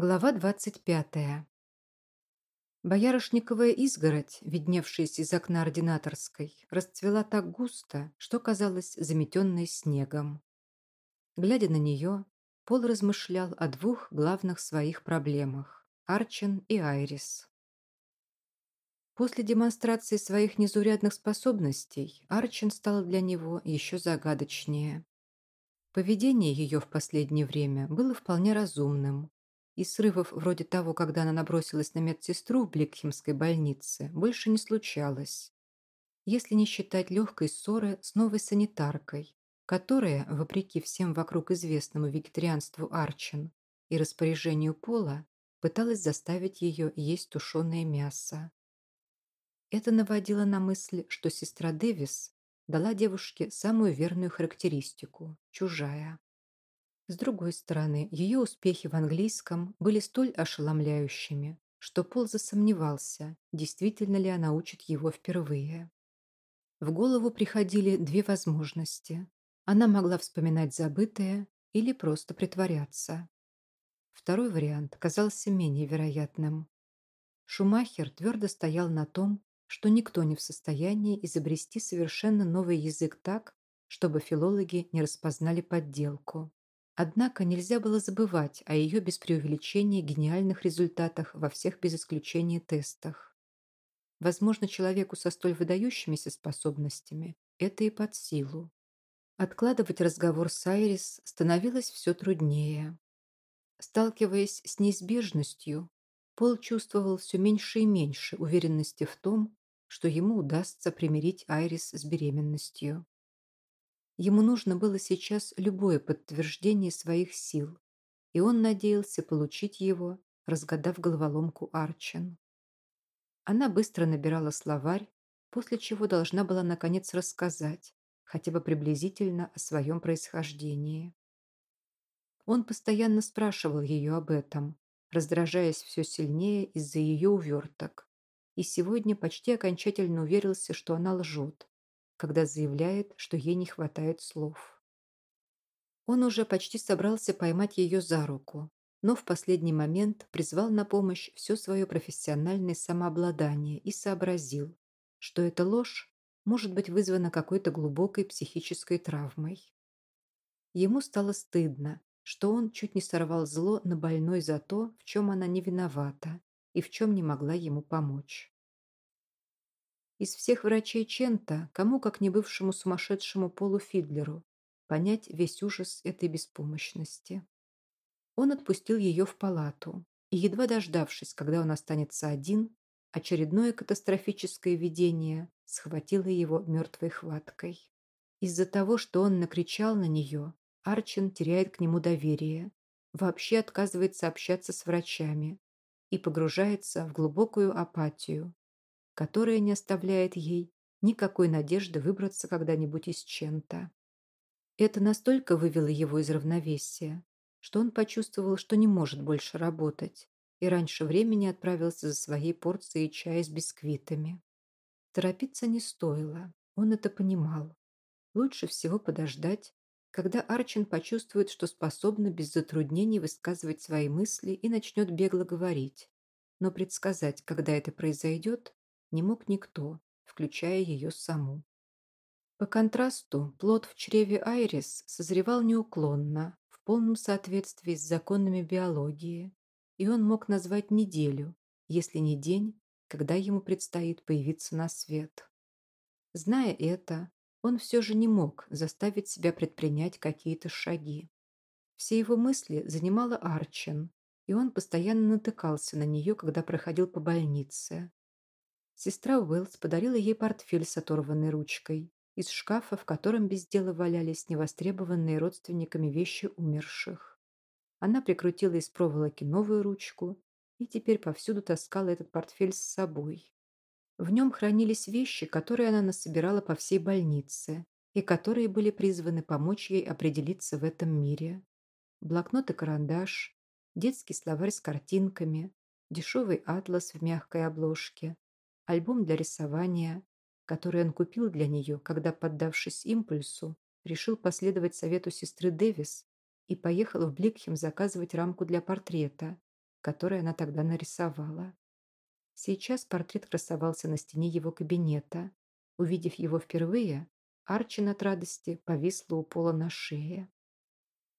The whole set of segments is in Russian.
Глава 25. Боярышниковая изгородь, видневшаяся из окна ординаторской, расцвела так густо, что казалось заметенной снегом. Глядя на нее, Пол размышлял о двух главных своих проблемах – Арчен и Айрис. После демонстрации своих незаурядных способностей Арчен стала для него еще загадочнее. Поведение ее в последнее время было вполне разумным, и срывов вроде того, когда она набросилась на медсестру в Бликхемской больнице, больше не случалось. Если не считать легкой ссоры с новой санитаркой, которая, вопреки всем вокруг известному вегетарианству Арчин и распоряжению Пола, пыталась заставить ее есть тушеное мясо. Это наводило на мысль, что сестра Дэвис дала девушке самую верную характеристику – чужая. С другой стороны, ее успехи в английском были столь ошеломляющими, что Пол засомневался, действительно ли она учит его впервые. В голову приходили две возможности. Она могла вспоминать забытое или просто притворяться. Второй вариант казался менее вероятным. Шумахер твердо стоял на том, что никто не в состоянии изобрести совершенно новый язык так, чтобы филологи не распознали подделку. Однако нельзя было забывать о ее без преувеличения гениальных результатах во всех без исключения тестах. Возможно, человеку со столь выдающимися способностями это и под силу. Откладывать разговор с Айрис становилось все труднее. Сталкиваясь с неизбежностью, Пол чувствовал все меньше и меньше уверенности в том, что ему удастся примирить Айрис с беременностью. Ему нужно было сейчас любое подтверждение своих сил, и он надеялся получить его, разгадав головоломку Арчен. Она быстро набирала словарь, после чего должна была наконец рассказать, хотя бы приблизительно о своем происхождении. Он постоянно спрашивал ее об этом, раздражаясь все сильнее из-за ее уверток, и сегодня почти окончательно уверился, что она лжет, когда заявляет, что ей не хватает слов. Он уже почти собрался поймать ее за руку, но в последний момент призвал на помощь все свое профессиональное самообладание и сообразил, что эта ложь может быть вызвана какой-то глубокой психической травмой. Ему стало стыдно, что он чуть не сорвал зло на больной за то, в чем она не виновата и в чем не могла ему помочь. Из всех врачей Чента, кому как не бывшему сумасшедшему полуфидлеру, понять весь ужас этой беспомощности. Он отпустил ее в палату, и, едва дождавшись, когда он останется один, очередное катастрофическое видение схватило его мертвой хваткой. Из-за того, что он накричал на нее, Арчин теряет к нему доверие, вообще отказывается общаться с врачами и погружается в глубокую апатию, которая не оставляет ей никакой надежды выбраться когда-нибудь из Чента. Это настолько вывело его из равновесия, что он почувствовал, что не может больше работать, и раньше времени отправился за своей порцией чая с бисквитами. Торопиться не стоило, он это понимал. Лучше всего подождать, когда Арчин почувствует, что способна без затруднений высказывать свои мысли и начнет бегло говорить. Но предсказать, когда это произойдет, не мог никто, включая ее саму. По контрасту, плод в чреве Айрис созревал неуклонно, в полном соответствии с законами биологии, и он мог назвать неделю, если не день, когда ему предстоит появиться на свет. Зная это, он все же не мог заставить себя предпринять какие-то шаги. Все его мысли занимала Арчен, и он постоянно натыкался на нее, когда проходил по больнице. Сестра Уэллс подарила ей портфель с оторванной ручкой из шкафа, в котором без дела валялись невостребованные родственниками вещи умерших. Она прикрутила из проволоки новую ручку и теперь повсюду таскала этот портфель с собой. В нем хранились вещи, которые она насобирала по всей больнице и которые были призваны помочь ей определиться в этом мире. Блокнот и карандаш, детский словарь с картинками, дешевый атлас в мягкой обложке, альбом для рисования, который он купил для нее, когда, поддавшись импульсу, решил последовать совету сестры Дэвис и поехал в Бликхем заказывать рамку для портрета, который она тогда нарисовала. Сейчас портрет красовался на стене его кабинета. Увидев его впервые, Арчин от радости повисла у пола на шее.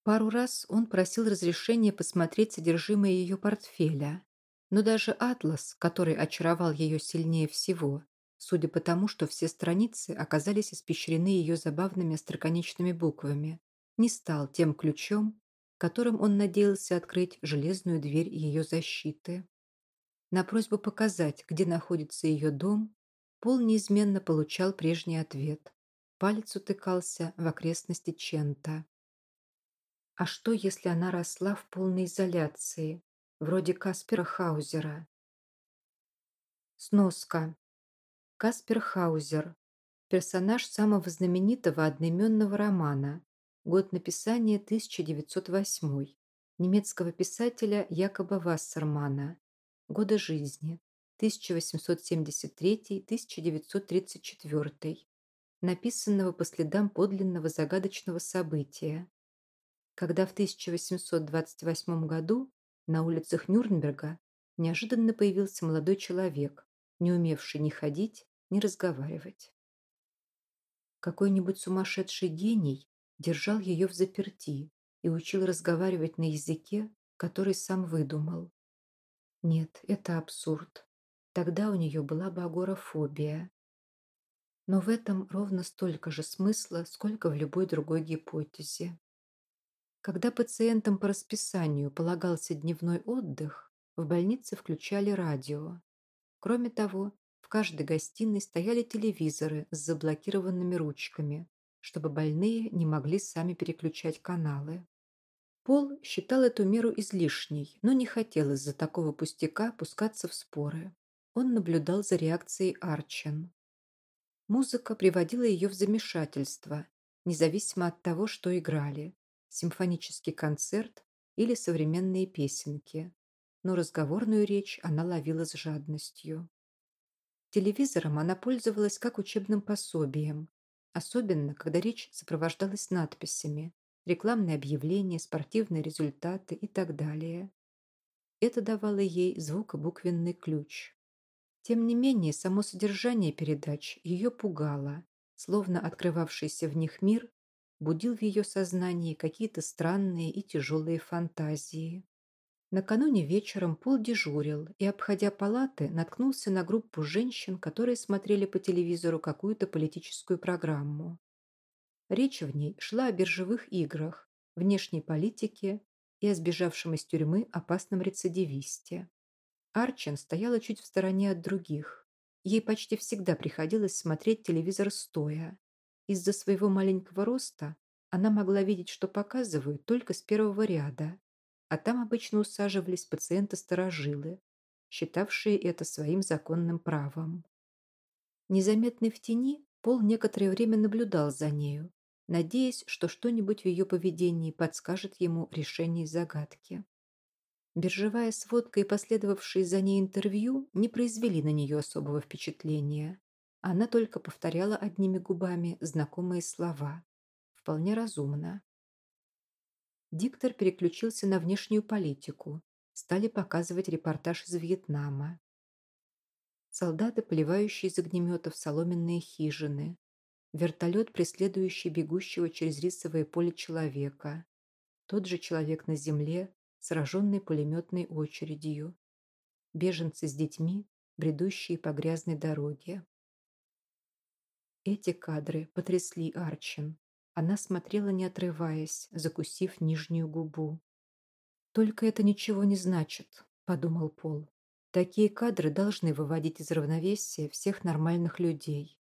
Пару раз он просил разрешения посмотреть содержимое ее портфеля, но даже атлас, который очаровал ее сильнее всего, судя по тому, что все страницы оказались испещрены ее забавными остроконечными буквами, не стал тем ключом, которым он надеялся открыть железную дверь ее защиты. На просьбу показать, где находится ее дом, Пол неизменно получал прежний ответ. Палец утыкался в окрестности Чента. А что, если она росла в полной изоляции, вроде Каспера Хаузера? Сноска. Каспер Хаузер. Персонаж самого знаменитого одноименного романа. Год написания 1908. Немецкого писателя Якоба Вассермана. Годы жизни 1873-1934. Написанного по следам подлинного загадочного события. Когда в 1828 году на улицах Нюрнберга неожиданно появился молодой человек, не умевший ни ходить, ни разговаривать. Какой-нибудь сумасшедший гений держал ее в заперти и учил разговаривать на языке, который сам выдумал. Нет, это абсурд. Тогда у нее была бы агорафобия. Но в этом ровно столько же смысла, сколько в любой другой гипотезе. Когда пациентам по расписанию полагался дневной отдых, в больнице включали радио. Кроме того, в каждой гостиной стояли телевизоры с заблокированными ручками, чтобы больные не могли сами переключать каналы. Пол считал эту меру излишней, но не хотел из-за такого пустяка пускаться в споры. Он наблюдал за реакцией Арчен. Музыка приводила ее в замешательство, независимо от того, что играли – симфонический концерт или современные песенки но разговорную речь она ловила с жадностью. Телевизором она пользовалась как учебным пособием, особенно когда речь сопровождалась надписями, рекламные объявления, спортивные результаты и так далее. Это давало ей звукобуквенный ключ. Тем не менее, само содержание передач ее пугало, словно открывавшийся в них мир будил в ее сознании какие-то странные и тяжелые фантазии. Накануне вечером Пол дежурил и, обходя палаты, наткнулся на группу женщин, которые смотрели по телевизору какую-то политическую программу. Речь в ней шла о биржевых играх, внешней политике и о сбежавшем из тюрьмы опасном рецидивисте. Арчен стояла чуть в стороне от других. Ей почти всегда приходилось смотреть телевизор стоя. Из-за своего маленького роста она могла видеть, что показывают только с первого ряда, а там обычно усаживались пациенты-старожилы, считавшие это своим законным правом. Незаметный в тени, Пол некоторое время наблюдал за нею, надеясь, что что-нибудь в ее поведении подскажет ему решение загадки. Биржевая сводка и последовавшие за ней интервью не произвели на нее особого впечатления. Она только повторяла одними губами знакомые слова. Вполне разумно. Диктор переключился на внешнюю политику. Стали показывать репортаж из Вьетнама. Солдаты, поливающие из огнеметов соломенные хижины. Вертолет, преследующий бегущего через рисовое поле человека. Тот же человек на земле, сраженный пулеметной очередью. Беженцы с детьми, бредущие по грязной дороге. Эти кадры потрясли Арчин. Она смотрела, не отрываясь, закусив нижнюю губу. «Только это ничего не значит», — подумал Пол. «Такие кадры должны выводить из равновесия всех нормальных людей».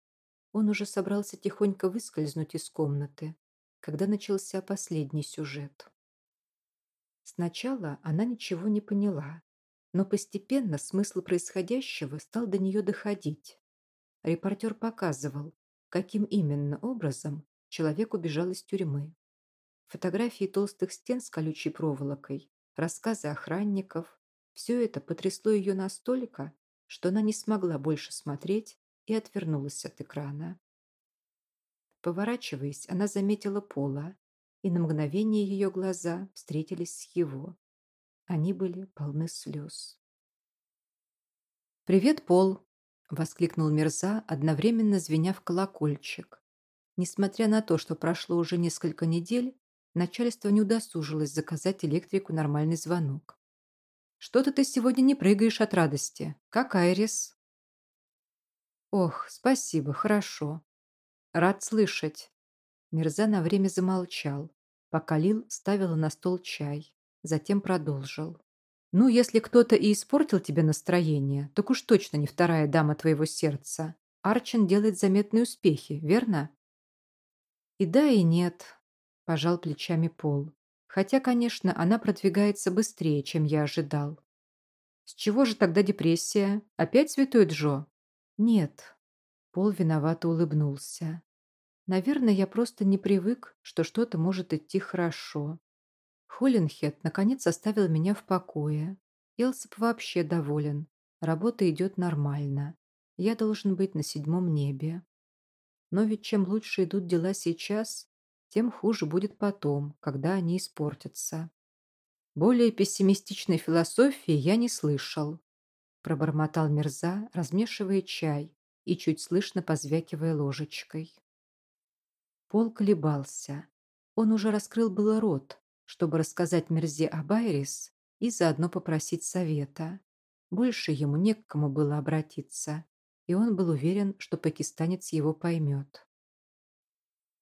Он уже собрался тихонько выскользнуть из комнаты, когда начался последний сюжет. Сначала она ничего не поняла, но постепенно смысл происходящего стал до нее доходить. Репортер показывал, каким именно образом человек убежал из тюрьмы. Фотографии толстых стен с колючей проволокой, рассказы охранников – все это потрясло ее настолько, что она не смогла больше смотреть и отвернулась от экрана. Поворачиваясь, она заметила Пола, и на мгновение ее глаза встретились с его. Они были полны слез. «Привет, Пол!» – воскликнул Мирза, одновременно звеня в колокольчик. Несмотря на то, что прошло уже несколько недель, начальство не удосужилось заказать электрику нормальный звонок. «Что-то ты сегодня не прыгаешь от радости. Как Айрис?» «Ох, спасибо, хорошо. Рад слышать». Мирза на время замолчал, пока Лил ставила на стол чай, затем продолжил. «Ну, если кто-то и испортил тебе настроение, так уж точно не вторая дама твоего сердца. Арчин делает заметные успехи, верно?» «И да, и нет», – пожал плечами Пол. «Хотя, конечно, она продвигается быстрее, чем я ожидал». «С чего же тогда депрессия? Опять святой Джо?» «Нет». Пол виновато улыбнулся. «Наверное, я просто не привык, что что-то может идти хорошо. Холлинхед наконец оставил меня в покое. Элсип вообще доволен. Работа идет нормально. Я должен быть на седьмом небе. Но ведь чем лучше идут дела сейчас, тем хуже будет потом, когда они испортятся. Более пессимистичной философии я не слышал. Пробормотал Мирза, размешивая чай и чуть слышно позвякивая ложечкой. Пол колебался. Он уже раскрыл было рот, чтобы рассказать Мирзе об Айрис и заодно попросить совета. Больше ему не к кому было обратиться и он был уверен, что пакистанец его поймет.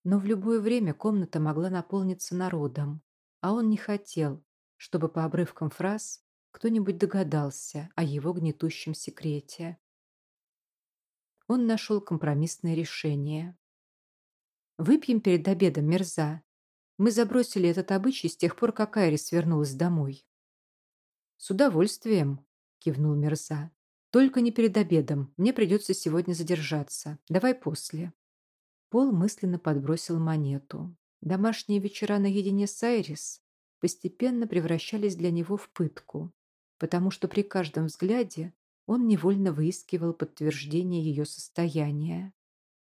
Но в любое время комната могла наполниться народом, а он не хотел, чтобы по обрывкам фраз кто-нибудь догадался о его гнетущем секрете. Он нашел компромиссное решение. «Выпьем перед обедом, мерза. Мы забросили этот обычай с тех пор, как Айрис вернулась домой». «С удовольствием», — кивнул мерза. Только не перед обедом. Мне придется сегодня задержаться. Давай после. Пол мысленно подбросил монету. Домашние вечера наедине с Айрис постепенно превращались для него в пытку, потому что при каждом взгляде он невольно выискивал подтверждение ее состояния.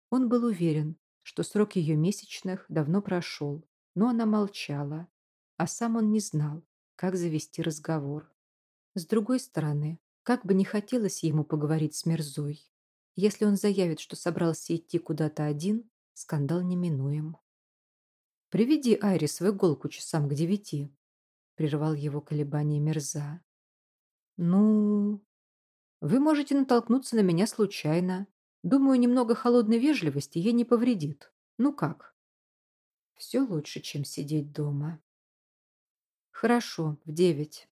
Он был уверен, что срок ее месячных давно прошел, но она молчала, а сам он не знал, как завести разговор. С другой стороны, как бы не хотелось ему поговорить с Мерзой. Если он заявит, что собрался идти куда-то один, скандал неминуем. «Приведи Айрис в иголку часам к девяти», — прервал его колебание Мерза. «Ну...» «Вы можете натолкнуться на меня случайно. Думаю, немного холодной вежливости ей не повредит. Ну как?» «Все лучше, чем сидеть дома». «Хорошо, в девять».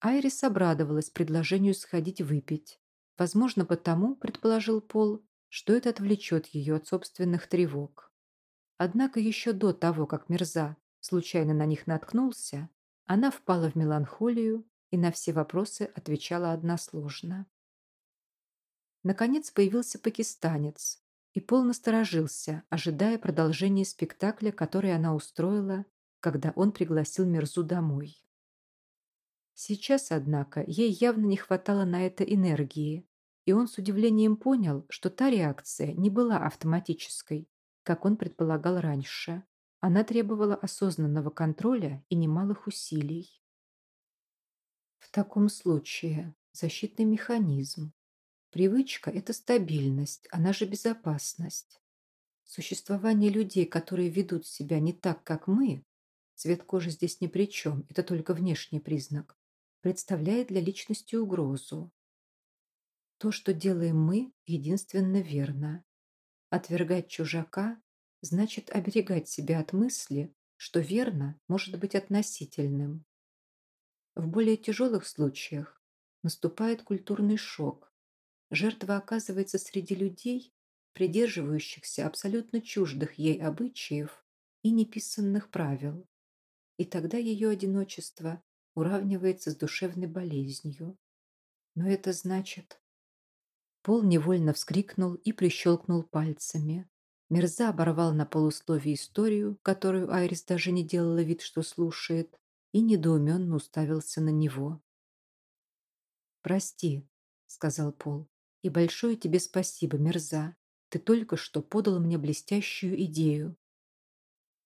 Айрис обрадовалась предложению сходить выпить. Возможно, потому, предположил Пол, что это отвлечет ее от собственных тревог. Однако еще до того, как Мерза случайно на них наткнулся, она впала в меланхолию и на все вопросы отвечала односложно. Наконец появился пакистанец, и Пол насторожился, ожидая продолжения спектакля, который она устроила, когда он пригласил Мерзу домой. Сейчас, однако, ей явно не хватало на это энергии, и он с удивлением понял, что та реакция не была автоматической, как он предполагал раньше. Она требовала осознанного контроля и немалых усилий. В таком случае защитный механизм. Привычка – это стабильность, она же безопасность. Существование людей, которые ведут себя не так, как мы, цвет кожи здесь ни при чем, это только внешний признак, представляет для личности угрозу. То, что делаем мы, единственно верно. Отвергать чужака значит оберегать себя от мысли, что верно может быть относительным. В более тяжелых случаях наступает культурный шок. Жертва оказывается среди людей, придерживающихся абсолютно чуждых ей обычаев и неписанных правил. И тогда ее одиночество уравнивается с душевной болезнью. Но это значит... Пол невольно вскрикнул и прищелкнул пальцами. Мерза оборвал на полусловие историю, которую Айрис даже не делала вид, что слушает, и недоуменно уставился на него. «Прости», — сказал Пол, — «и большое тебе спасибо, Мерза. Ты только что подал мне блестящую идею.